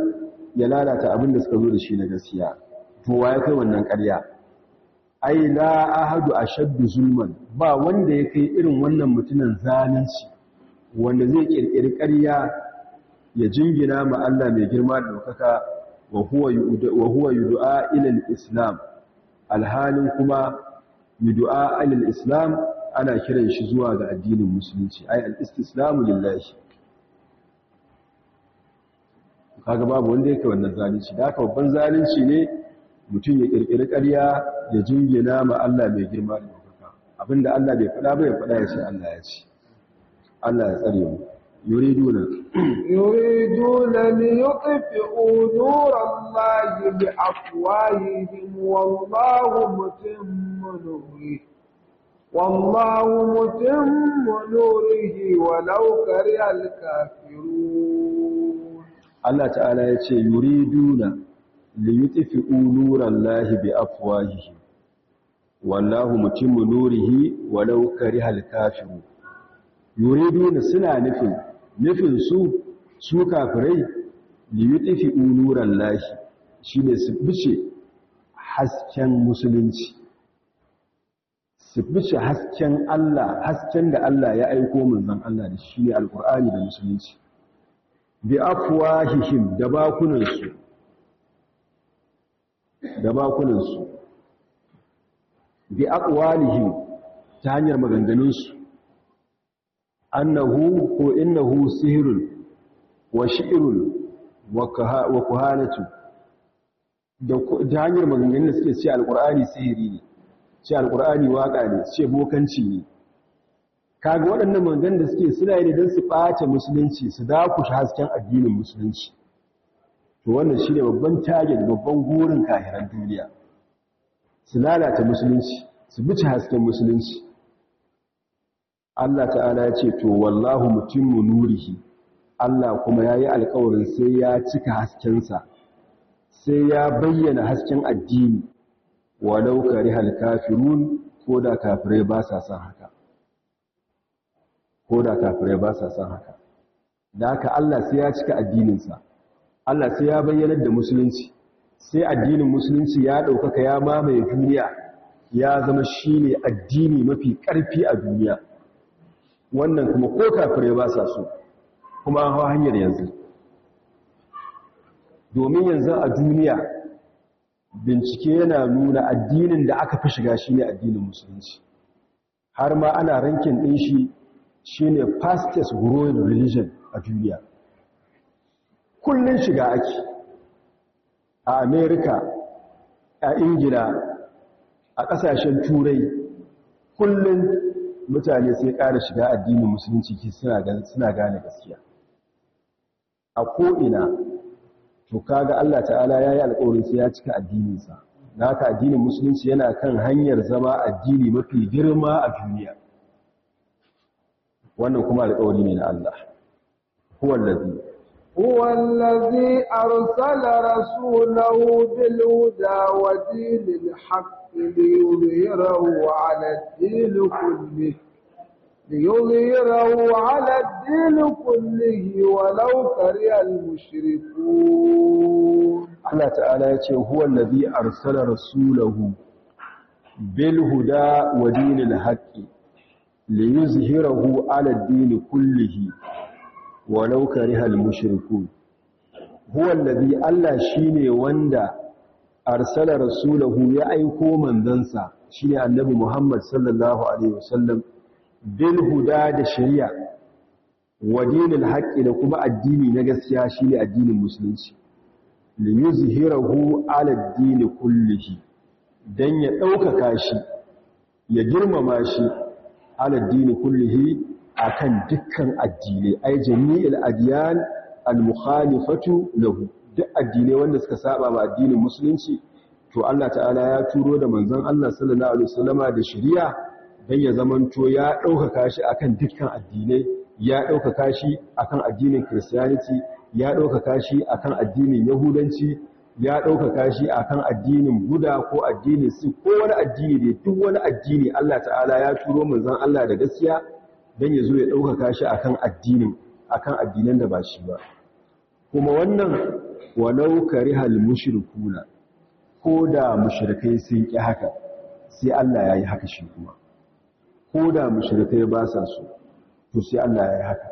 Speaker 1: ya lalata abin da suka zo da shi na gaskiya. To waye kai wannan ƙarya? Ai la ahadu ashaddu zulman ba wanda ya kai irin wannan mutumin zalunci wanda zai kirkiri ƙarya ya jingina ma Allah mai girma da ɗaukaka wa huwa yudu'a ilal islam. Alhalin kuma yudu'a ilal islam ana kiran shi zuwa ga addinin musulunci. Ai al-istislamu lillahi. Kaga babu wanda yake wannan zalunci. Da haka babban zalunci ne mutum ya kirkiri ƙarya ya jingina ma Allah mai girma da ɗaukaka. Abinda Allah bai faɗa ba ya faɗa ya ce Allah ya ce Allah ya tsare mu. يريدون
Speaker 2: يريدون ليطفئوا نور الله بأفواههم والله متم نوره والله متم نوره ولو كره الكافرون
Speaker 1: الله تعالى يقول يريدون ليطفئوا نور الله بأفواههم والله متم نوره ولو كره الكافرون yuriduna suna nufin nufin su su kafirai li yutifi unuran lahi shine su bice hasken musulunci. Su bice hasken Allah hasken da Allah ya aiko manzon Allah da shine alqur'ani da musulunci. Bi afwahihim da bakunan su da bakunan su bi aqwalihim ta hanyar maganganun su annahu ko innahu sihrun wa shi'run wa kuhanatu. Da hanyar maganganun da suke ce alqur'ani sihiri ne ce alqur'ani waƙa ne ce bokanci ne. Kaga waɗannan mangan da suke suna yi don su ɓace musulunci su dakushe hasken addinin musulunci. To wannan shine babban target babban gurin kahiran duniya. Su lalata musulunci su bice hasken musulunci. Allah ta'ala ya ce to wallahu mutimmu nurihi. Allah kuma yayi alƙawarin sai ya cika haskensa sai ya bayyana hasken addini. Walau karihal kafirun ko da kafirai ba sa son haka. Ko da kafirai ba sa son haka. Da haka Allah sai ya cika addininsa. Allah sai ya bayyana da musulunci. Sai addinin musulunci ya ɗaukaka ya mamaye duniya. Ya zama shine addini mafi ƙarfi a duniya. Wannan kuma ko kafirai ba sa so kuma an hawa hanyar yanzu. Domin yanzu a duniya bincike yana nuna addinin da aka fi shiga shine addinin musulunci. Har ma ana rankin ɗin shi shine fastest growing religion a duniya. Kullun shiga ake. A america a ingila a ƙasashen turai kullun mutane sai ƙara shiga addinin musulunci suna gane gaskiya. A ko'ina to kaga Allah ta'ala ya yi alƙawarin sai ya cika addininsa. Da haka addinin musulunci yana kan hanyar zama addini mafi girma a duniya. Wannan kuma alƙawari ne na Allah. Huwa allazi.
Speaker 2: Bil huda wa liyudhhirahu 'ala ad-din kullihi ليظهره على الدين كله ولو كره المشركون.
Speaker 1: الله تعالى يقول هو الذي أرسل رسوله بالهدى ودين الحق ليظهره على الدين كله ولو كره المشركون. هو الذي الله شيني وندا arsala rasulahu ya aiko manzansa shine annabi Muhammad sallallahu alaihi wasallam bil huda da shari'a wadinil haqqi da kuma addini na gaskiya shine addinin musulunci. Li yuzhirahu ala ad-din kullihi dan ya ɗaukaka shi ya girmama shi ala ad-din kullihi akan dukkan addinai. Ai jami'il adyan al-mukhalifatu lahu. Duk addinai wanda suka saba ma addinin musulunci to Allah ta'ala ya turo da manzon Allah sallallahu alaihi wasallama da shari'a don ya zamanto ya ɗaukaka shi akan dukkan addinai ya ɗaukaka shi akan addinin christianity ya ɗaukaka shi akan addinin yahudanci ya ɗaukaka shi akan addinin buda ko addinin su ko wani addini da duk wani addini Allah ta'ala ya turo manzon Allah da gaskiya don ya zo ya ɗaukaka shi akan addinin akan addinan da ba shi ba. Kuma wannan walau karihal mushrikuna ko da mushrikai sun ƙi haka sai Allah ya yi haka shi kuma. Ko da mushrikai ba sa so to sai Allah ya yi haka.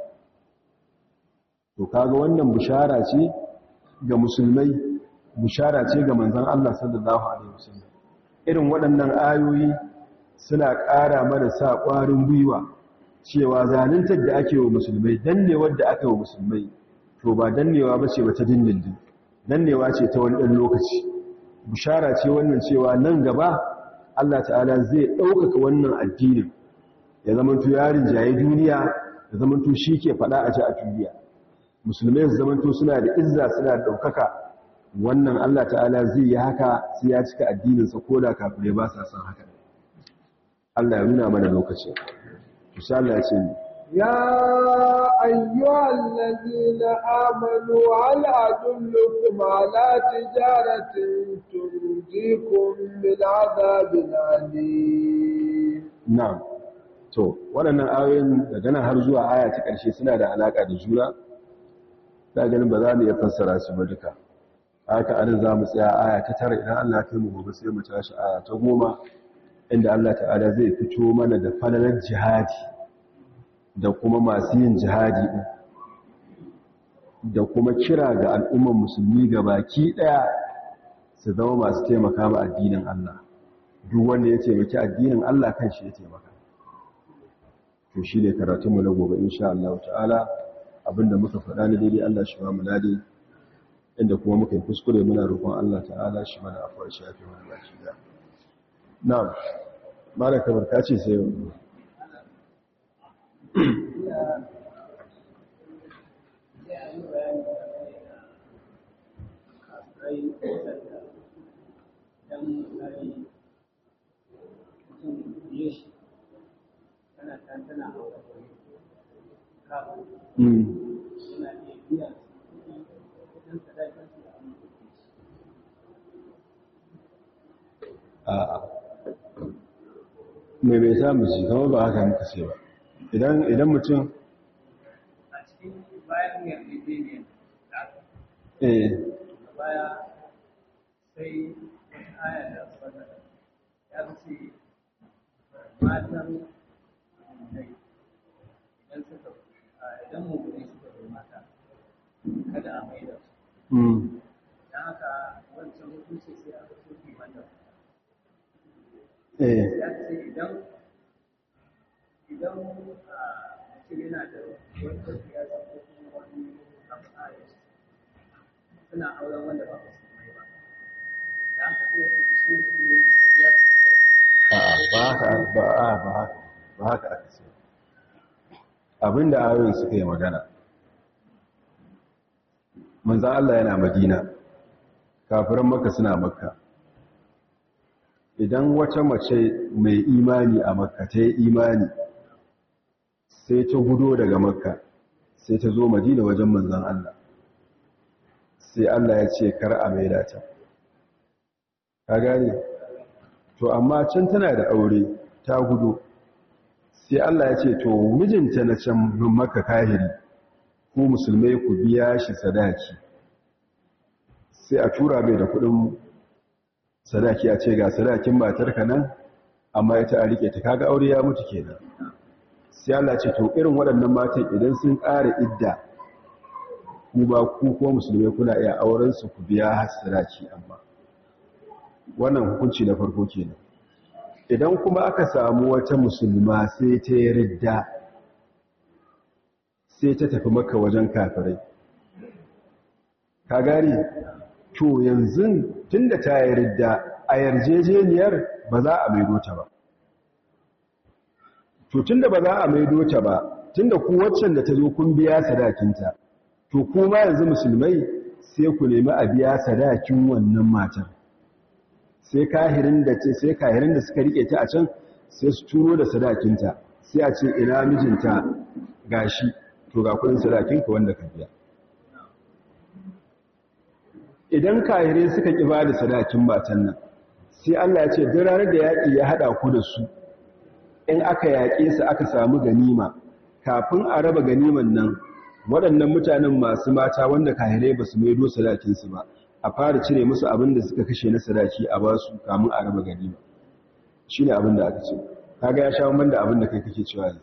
Speaker 1: To kaga wannan bishara ce ga musulmai bishara ce ga manzon Allah sallallahu alaihi wasallam. Irin waɗannan ayoyi suna ƙara mana sa ƙwarin gwiwa cewa zaluntar da ake wa musulmai dannewar da aka wa musulmai to ba dannewa ba ce ba ta dindindin. Dannewa ce ta wani ɗan lokaci. Bishara ce wannan cewa nan gaba Allah ta'ala zai ɗaukaka wannan addinin. Ya zamanto yarin jaye duniya ya zamanto shi ke fada a ji a duniya. Musulmai su zamanto suna da izza suna da ɗaukaka. Wannan Allah ta'ala zai yi haka sai ya cika addininsa ko da kafirai ba sa son haka. Allah ya nuna mana Allah ya ce
Speaker 2: يا أيها الذين آمنوا هل أدلكم على تجارة تنجيكم من عذاب أليم
Speaker 1: نعم to waɗannan ayoyin daga nan har zuwa aya ta ƙarshe suna da alaƙa da juna ta ganin ba za mu iya fassara su ba duka haka an za mu tsaya aya ta tara idan Allah ta mu gobe sai mu tashi aya ta goma inda Allah ta'ala zai fito mana da falalar jihadi da kuma masu yin jihadi da kuma kira ga al'ummar musulmi ga baki ɗaya su zama masu taimaka ma addinin Allah. Duk wanda ya taimaki addinin Allah kan shi ya taimaka. To shi ne karatunmu na gobe insha Allah ta'ala. Abinda muka faɗa na daidai Allah shi ba mu lade inda kuma muka yi kuskure muna roƙon Allah ta'ala shi mana afuwar shi ya fi wani baki da na'am. Mara kamar ka ce sai yau mai bai samu shi kama ba haka muka ce ba. Idan mutum
Speaker 3: a cikin bayan yarjejeniyar da aka
Speaker 1: eh.
Speaker 3: baya sai aya da ya ce matan dai idan suka idan mummuni suka zo mata kada a maida su.
Speaker 1: Mm
Speaker 3: don haka wancan hukunci sai aka soke wanda
Speaker 1: eh.
Speaker 3: Ya ce idan idan mutum yana da suna auren wanda ba musulmai ba. Da su ya
Speaker 1: A'a, ba haka ba haka aka ce. Abinda ayoyin suka yi magana. Manzan Allah yana madina. Kafiran makka suna makka. Idan wata mace mai imani a makka ta yi imani sai ta gudo daga makka sai ta zo madina wajen manzan Allah. Sai Allah ya ce kar a maida ta. Ka gane? To amma can tana da aure ta gudu sai Allah ya ce to mijinta na can makka kahiri ko musulmai ku biya shi sadaki. Sai a tura mai da kuɗin sadaki a ce ga sadakin matarka nan amma ita a riƙe ta. Kaga aure ya mutu kenan. Sai Allah ce to irin waɗannan matan idan sun ƙara idda ku ba ku ko musulmai kuna iya auren su ku biya har sadaki amma. Wannan hukunci na farko kenan. Idan kuma aka samu wata musulma sai ta yi ridda sai ta tafi maka wajen kafirai. Ka gane? To yanzu tunda ta yi ridda a yarjejeniyar ba za a maido ta ba. To tunda ba za a maido ta ba tunda ku waccan da ta zo kun biya sadakinta to kuma yanzu musulmai sai ku nemi a biya sadakin wannan matar. Sai kahirin da ce sai kahirin da suka riƙe ta a can sai su turo da sadakinta. Sai a ce ina mijinta gashi to ga kuɗin sadakinka wanda ka biya. Idan kahire suka ki ba da sadakin matan nan sai Allah ya ce duk ranar da yaƙi ya haɗa ku da su in aka yaƙe su aka samu ganima kafin a raba ganiman nan waɗannan mutanen masu mata wanda kahire ba su maido sadakinsu ba a fara cire musu abin da suka kashe na sadaki a ba su kamun a raba ganima. Shi ne abin da aka ce. Kaga ya sha man da abin da kai kake cewa yanzu.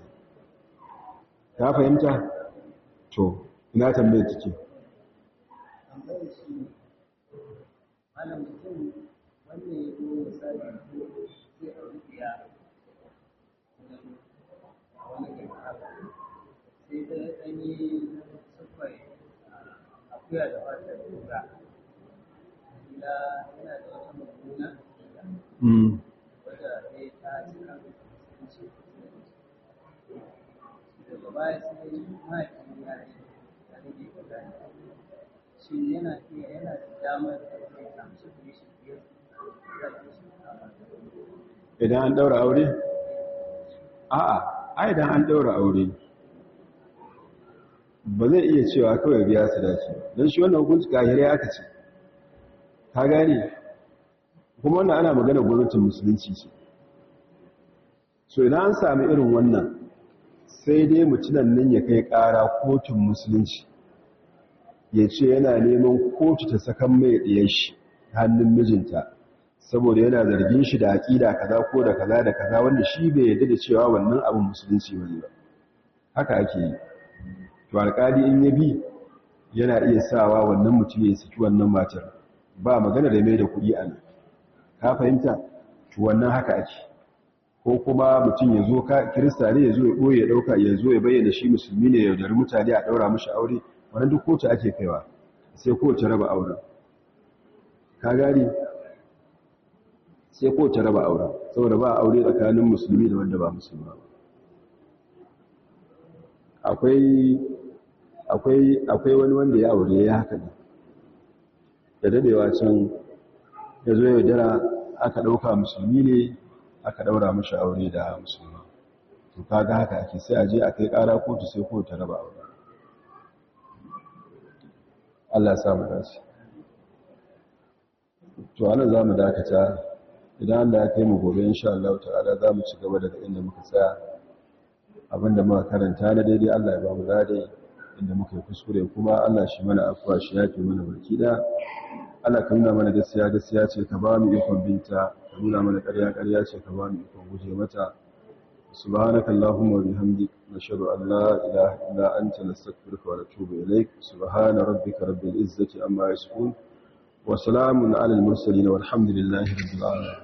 Speaker 1: Ka fahimta? To ina tambayar take.
Speaker 3: Haka sai ta ɗan yi siffar akuya da fatar kura ila yana da wata mummuna
Speaker 1: mm
Speaker 3: wadda sai ta cika mutunci. Daga baya sai mahaifin yare ya rage ka gane shi yana iya yana da damar da zai amsa kuɗi shi biyar da ke shi. Kama
Speaker 1: idan an daura aure? A'a. Ai idan an daura aure ba zai iya cewa kawai biya sadaki don shi wannan hukunci kahire aka ce. Ka gane? Kuma wannan ana magana gwamnatin musulunci ce. So idan an sami irin wannan sai dai mutunan nan ya kai ƙara kotun musulunci ya ce yana neman kotu ta sakan mai ɗiyar shi hannun mijinta. Saboda yana zargin shi da aƙida kaza ko da kaza da kaza wanda shi bai yarda da cewa wannan abin musulunci ba ne ba. Haka ake yi. To alƙali in ya bi yana iya sawa wannan mutum ya saki wannan matar. Ba magana da mai da kuɗi a nan. Ka fahimta? To wannan haka ake. Ko kuma mutum ya zo ka kirista ne ya zo ya ɓoye ya ɗauka ya zo ya bayyana shi musulmi ne ya yaudari mutane a ɗaura mashi aure. Wannan duk kotu ake kaiwa. Sai kowace raba auren. Ka gani sai ko ta raba aure saboda ba aure tsakanin musulmi da wanda ba musulma akwai akwai akwai wani wanda ya aure ya haka ne. Da dadewa can ya zo ya dara aka ɗauka musulmi ne aka daura mashi aure da musulma to kaga haka ake sai aje a kai kara kotu sai kotu ta raba aure. Allah ya samu dace. To a nan za mu dakata. idan Allah ya kai mu gobe insha Allah ta'ala zamu ci gaba daga inda muka tsaya abinda muka karanta na daidai Allah ya ba mu dade inda muka yi kuskure kuma Allah shi mana afwa shi yake mana barki da Allah ka nuna mana gaskiya gaskiya ce ka ba mu ikon binta ka nuna mana ƙarya ƙarya ce ka ba mu ikon guje mata سبحانك اللهم وبحمدك نشهد أن لا إله إلا أنت نستغفرك ونتوب إليك سبحان ربك رب العزة أما يصفون وسلام على المرسلين والحمد لله رب العالمين